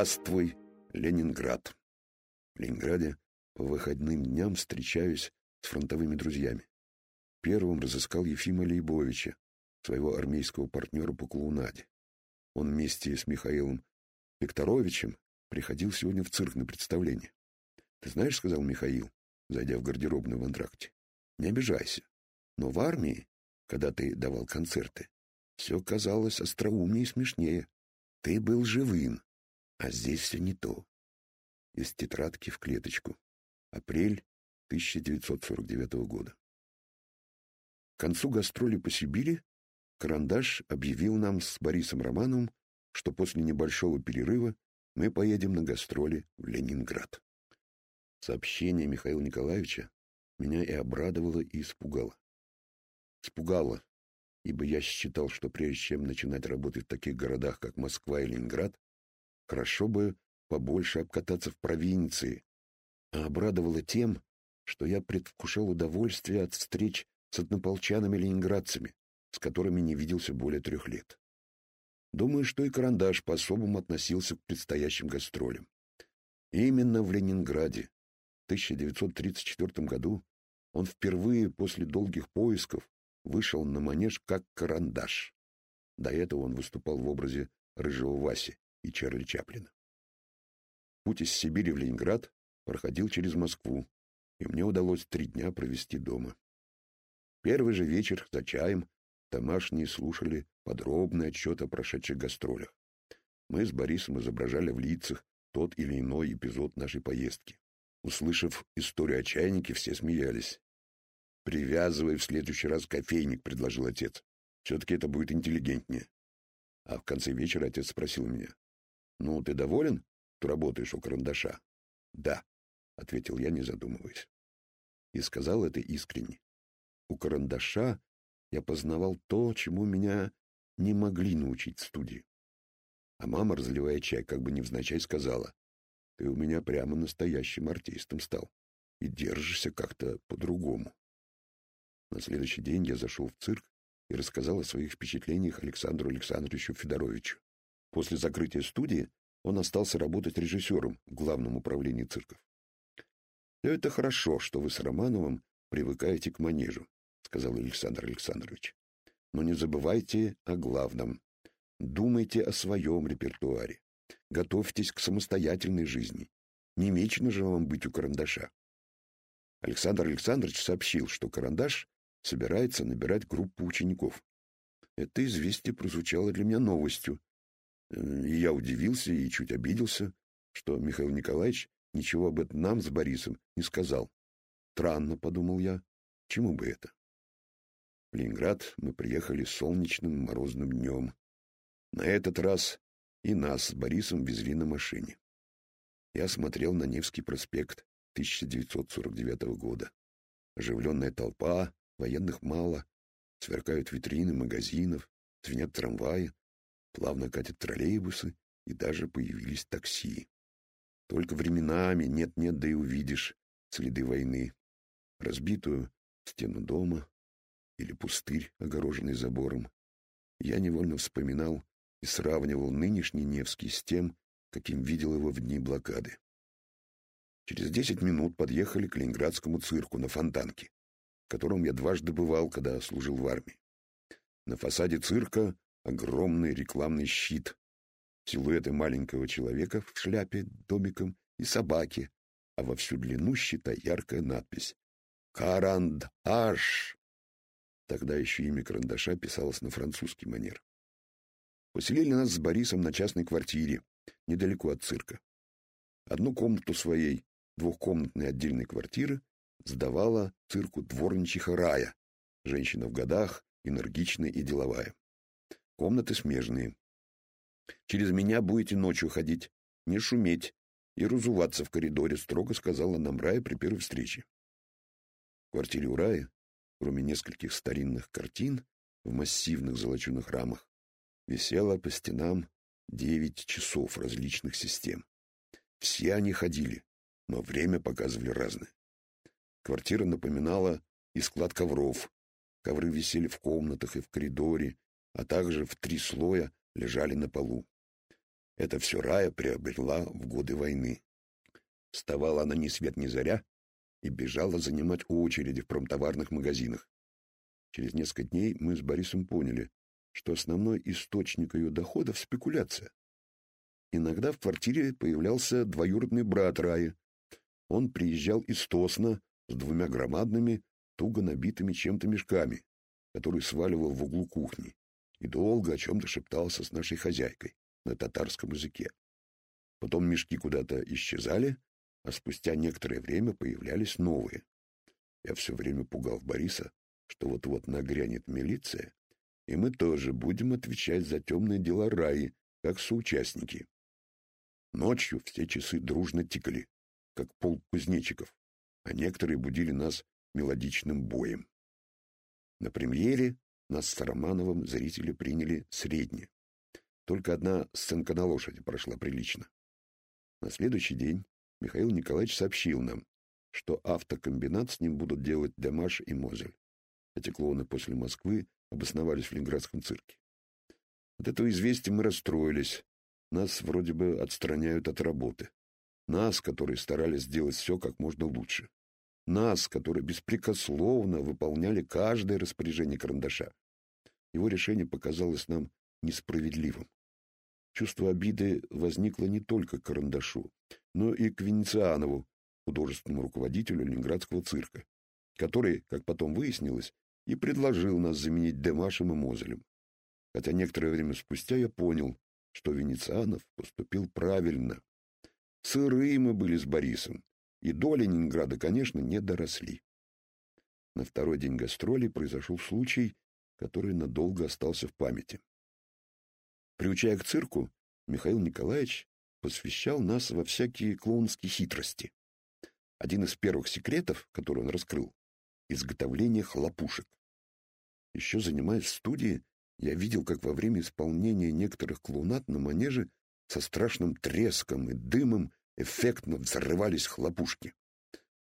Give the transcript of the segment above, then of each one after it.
Здравствуй, Ленинград. В Ленинграде по выходным дням встречаюсь с фронтовыми друзьями. Первым разыскал Ефима Лейбовича, своего армейского партнера по клоунаде. Он вместе с Михаилом Викторовичем приходил сегодня в цирк на представление. «Ты знаешь, — сказал Михаил, зайдя в гардеробную в антракте, — не обижайся, но в армии, когда ты давал концерты, все казалось остроумнее и смешнее. Ты был живым, а здесь все не то. Из тетрадки в клеточку. Апрель 1949 года. К концу гастроли по Сибири Карандаш объявил нам с Борисом Романовым, что после небольшого перерыва мы поедем на гастроли в Ленинград. Сообщение Михаила Николаевича меня и обрадовало, и испугало. Испугало, ибо я считал, что прежде чем начинать работать в таких городах, как Москва и Ленинград, хорошо бы побольше обкататься в провинции, а обрадовало тем, что я предвкушал удовольствие от встреч с однополчанами-ленинградцами, с которыми не виделся более трех лет. Думаю, что и Карандаш по-особому относился к предстоящим гастролям. именно в Ленинграде в 1934 году он впервые после долгих поисков вышел на манеж как Карандаш. До этого он выступал в образе Рыжего Васи и Чарли Чаплина. Путь из Сибири в Ленинград проходил через Москву, и мне удалось три дня провести дома. Первый же вечер за чаем домашние слушали подробный отчет о прошедших гастролях. Мы с Борисом изображали в лицах тот или иной эпизод нашей поездки. Услышав историю о чайнике, все смеялись. «Привязывай в следующий раз кофейник», — предложил отец. «Все-таки это будет интеллигентнее». А в конце вечера отец спросил меня. «Ну, ты доволен, что работаешь у карандаша?» «Да», — ответил я, не задумываясь. И сказал это искренне. У карандаша я познавал то, чему меня не могли научить в студии. А мама, разливая чай, как бы невзначай сказала, «Ты у меня прямо настоящим артистом стал и держишься как-то по-другому». На следующий день я зашел в цирк и рассказал о своих впечатлениях Александру Александровичу Федоровичу. После закрытия студии он остался работать режиссером в главном управлении цирков. «Все это хорошо, что вы с Романовым привыкаете к манежу сказал Александр Александрович. Но не забывайте о главном. Думайте о своем репертуаре. Готовьтесь к самостоятельной жизни. Не вечно же вам быть у карандаша. Александр Александрович сообщил, что карандаш собирается набирать группу учеников. Это известие прозвучало для меня новостью. И я удивился и чуть обиделся, что Михаил Николаевич ничего об этом нам с Борисом не сказал. Странно, подумал я, чему бы это? В Ленинград мы приехали солнечным морозным днем. На этот раз и нас с Борисом везли на машине. Я смотрел на Невский проспект 1949 года. Оживленная толпа, военных мало, сверкают витрины магазинов, звенят трамваи, плавно катят троллейбусы и даже появились такси. Только временами нет-нет, да и увидишь следы войны. Разбитую стену дома, или пустырь, огороженный забором. Я невольно вспоминал и сравнивал нынешний Невский с тем, каким видел его в дни блокады. Через десять минут подъехали к Ленинградскому цирку на Фонтанке, в котором я дважды бывал, когда служил в армии. На фасаде цирка огромный рекламный щит, силуэты маленького человека в шляпе домиком и собаки, а во всю длину щита яркая надпись «Карандаш!» Тогда еще имя карандаша писалось на французский манер. Поселили нас с Борисом на частной квартире, недалеко от цирка. Одну комнату своей двухкомнатной отдельной квартиры сдавала цирку дворничиха Рая, женщина в годах, энергичная и деловая. Комнаты смежные. Через меня будете ночью ходить, не шуметь и разуваться в коридоре, строго сказала нам Рая при первой встрече. В квартире у Раи кроме нескольких старинных картин в массивных золоченых рамах, висело по стенам девять часов различных систем. Все они ходили, но время показывали разное. Квартира напоминала и склад ковров. Ковры висели в комнатах и в коридоре, а также в три слоя лежали на полу. Это все Рая приобрела в годы войны. Вставала она ни свет ни заря и бежала занимать очереди в промтоварных магазинах. Через несколько дней мы с Борисом поняли, что основной источник ее доходов — спекуляция. Иногда в квартире появлялся двоюродный брат Раи. Он приезжал из Тосна с двумя громадными, туго набитыми чем-то мешками, которые сваливал в углу кухни, и долго о чем-то шептался с нашей хозяйкой на татарском языке. Потом мешки куда-то исчезали, а спустя некоторое время появлялись новые. Я все время пугал Бориса, что вот-вот нагрянет милиция, и мы тоже будем отвечать за темные дела Раи, как соучастники. Ночью все часы дружно тикали, как полк кузнечиков, а некоторые будили нас мелодичным боем. На премьере нас с Романовым зрители приняли средне. Только одна сценка на лошади прошла прилично. На следующий день Михаил Николаевич сообщил нам, что автокомбинат с ним будут делать Демаш и Мозель. Эти клоуны после Москвы обосновались в Ленинградском цирке. От этого известия мы расстроились. Нас вроде бы отстраняют от работы. Нас, которые старались сделать все как можно лучше. Нас, которые беспрекословно выполняли каждое распоряжение карандаша. Его решение показалось нам несправедливым. Чувство обиды возникло не только к карандашу, но и к Венецианову, художественному руководителю Ленинградского цирка, который, как потом выяснилось, и предложил нас заменить Демашем и Мозелем. Хотя некоторое время спустя я понял, что Венецианов поступил правильно. Сырые мы были с Борисом, и до Ленинграда, конечно, не доросли. На второй день гастролей произошел случай, который надолго остался в памяти. Приучая к цирку, Михаил Николаевич посвящал нас во всякие клоунские хитрости. Один из первых секретов, который он раскрыл, изготовление хлопушек. Еще занимаясь в студии, я видел, как во время исполнения некоторых клоунат на манеже со страшным треском и дымом эффектно взрывались хлопушки.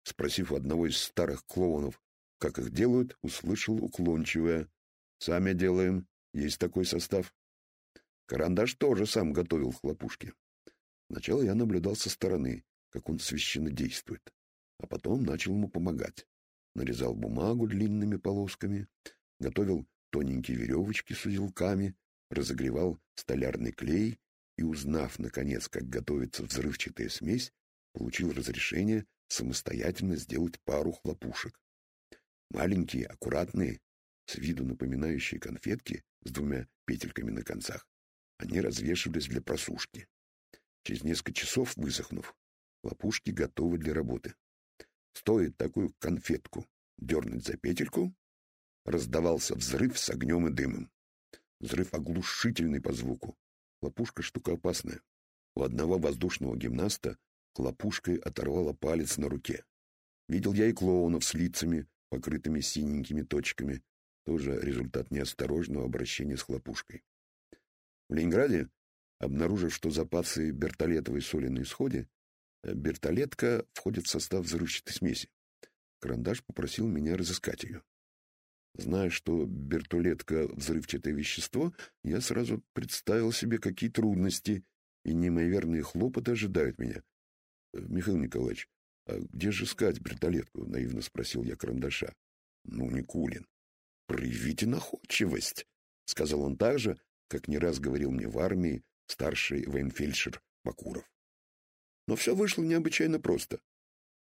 Спросив у одного из старых клоунов, как их делают, услышал уклончивое. «Сами делаем. Есть такой состав». Карандаш тоже сам готовил хлопушки. Сначала я наблюдал со стороны, как он священно действует, а потом начал ему помогать нарезал бумагу длинными полосками, готовил тоненькие веревочки с узелками, разогревал столярный клей и, узнав, наконец, как готовится взрывчатая смесь, получил разрешение самостоятельно сделать пару хлопушек. Маленькие, аккуратные, с виду напоминающие конфетки с двумя петельками на концах, они развешивались для просушки. Через несколько часов, высохнув, хлопушки готовы для работы. Стоит такую конфетку дернуть за петельку, раздавался взрыв с огнем и дымом. Взрыв оглушительный по звуку. Хлопушка — штука опасная. У одного воздушного гимнаста хлопушкой оторвала палец на руке. Видел я и клоунов с лицами, покрытыми синенькими точками. Тоже результат неосторожного обращения с хлопушкой. В Ленинграде, обнаружив, что запасы бертолетовой соли на исходе, Бертолетка входит в состав взрывчатой смеси. Карандаш попросил меня разыскать ее. Зная, что бертолетка — взрывчатое вещество, я сразу представил себе, какие трудности и неимоверные хлопоты ожидают меня. «Э, — Михаил Николаевич, а где же искать бертолетку? — наивно спросил я карандаша. — Ну, Никулин, проявите находчивость, — сказал он так же, как не раз говорил мне в армии старший военфельдшер Макуров. Но все вышло необычайно просто.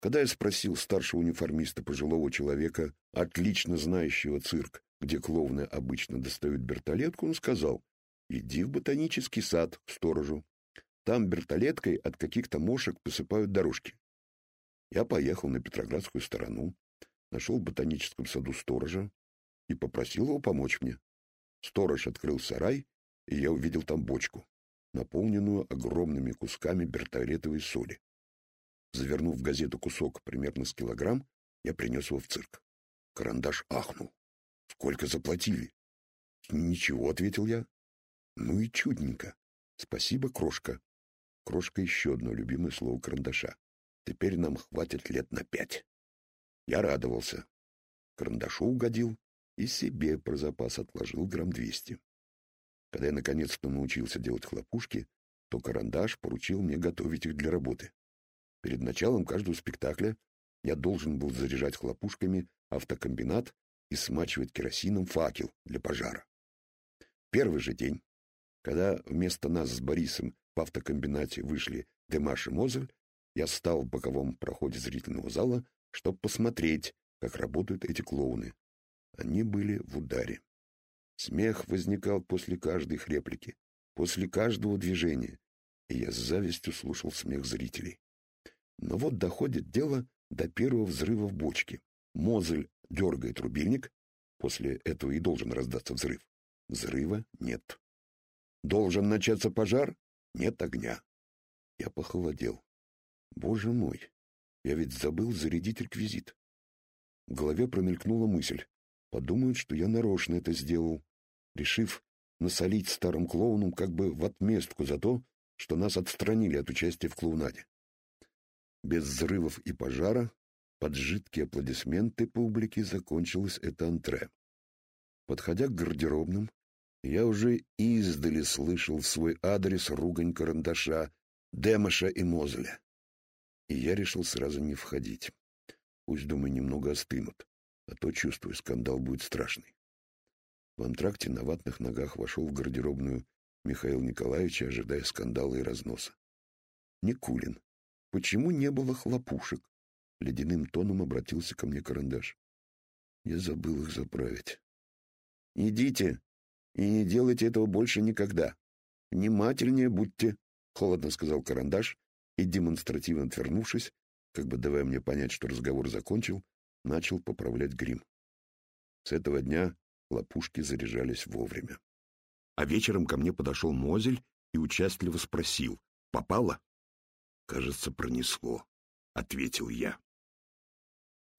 Когда я спросил старшего униформиста, пожилого человека, отлично знающего цирк, где клоуны обычно достают бертолетку, он сказал, «Иди в ботанический сад к сторожу. Там бертолеткой от каких-то мошек посыпают дорожки». Я поехал на Петроградскую сторону, нашел в ботаническом саду сторожа и попросил его помочь мне. Сторож открыл сарай, и я увидел там бочку наполненную огромными кусками бертолетовой соли. Завернув в газету кусок примерно с килограмм, я принес его в цирк. Карандаш ахнул. «Сколько заплатили?» «Ничего», — ответил я. «Ну и чудненько. Спасибо, крошка». Крошка — еще одно любимое слово карандаша. Теперь нам хватит лет на пять. Я радовался. Карандашу угодил и себе про запас отложил грамм двести. Когда я наконец-то научился делать хлопушки, то Карандаш поручил мне готовить их для работы. Перед началом каждого спектакля я должен был заряжать хлопушками автокомбинат и смачивать керосином факел для пожара. Первый же день, когда вместо нас с Борисом в автокомбинате вышли Демаш и Мозель, я стал в боковом проходе зрительного зала, чтобы посмотреть, как работают эти клоуны. Они были в ударе. Смех возникал после каждой реплики, после каждого движения, и я с завистью слушал смех зрителей. Но вот доходит дело до первого взрыва в бочке. Мозель дергает рубильник, после этого и должен раздаться взрыв. Взрыва нет. Должен начаться пожар? Нет огня. Я похолодел. Боже мой, я ведь забыл зарядить реквизит. В голове промелькнула мысль. Подумают, что я нарочно это сделал, решив насолить старым клоунам как бы в отместку за то, что нас отстранили от участия в клоунаде. Без взрывов и пожара, под жидкие аплодисменты публики закончилось это антре. Подходя к гардеробным, я уже издали слышал в свой адрес ругань карандаша, Демоша и Мозеля. И я решил сразу не входить. Пусть, думаю, немного остынут, а то, чувствую, скандал будет страшный. В антракте на ватных ногах вошел в гардеробную Михаил Николаевич, ожидая скандала и разноса. Никулин. Почему не было хлопушек? Ледяным тоном обратился ко мне карандаш. Я забыл их заправить. Идите и не делайте этого больше никогда. Внимательнее будьте, холодно сказал карандаш и, демонстративно отвернувшись, как бы давая мне понять, что разговор закончил, начал поправлять грим. С этого дня лопушки заряжались вовремя. А вечером ко мне подошел Мозель и участливо спросил, «Попало?» «Кажется, пронесло», — ответил я.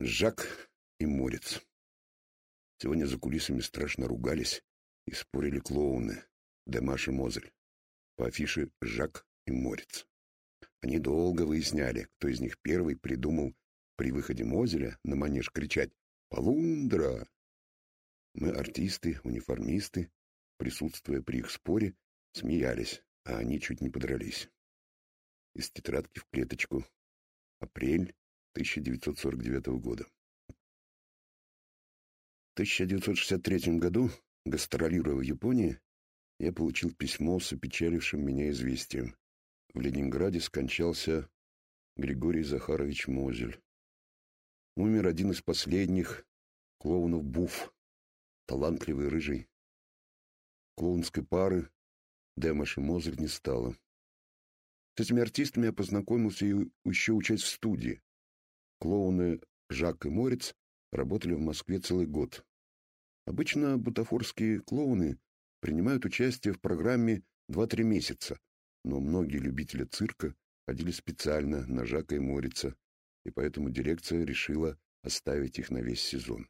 Жак и Морец. Сегодня за кулисами страшно ругались и спорили клоуны Демаш и Мозель. По афише Жак и Морец. Они долго выясняли, кто из них первый придумал при выходе Мозеля на манеж кричать «Полундра!». Мы, артисты, униформисты, присутствуя при их споре, смеялись, а они чуть не подрались. Из тетрадки в клеточку. Апрель 1949 года. В 1963 году, гастролируя в Японии, я получил письмо с опечалившим меня известием. В Ленинграде скончался Григорий Захарович Мозель. Умер один из последних клоунов Буф, талантливый рыжий. Клоунской пары Демаш и Мозель не стало. С этими артистами я познакомился и еще учась в студии. Клоуны Жак и Морец работали в Москве целый год. Обычно бутафорские клоуны принимают участие в программе 2-3 месяца, но многие любители цирка ходили специально на Жака и Морица, и поэтому дирекция решила оставить их на весь сезон.